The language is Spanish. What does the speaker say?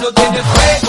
no tiene fuego.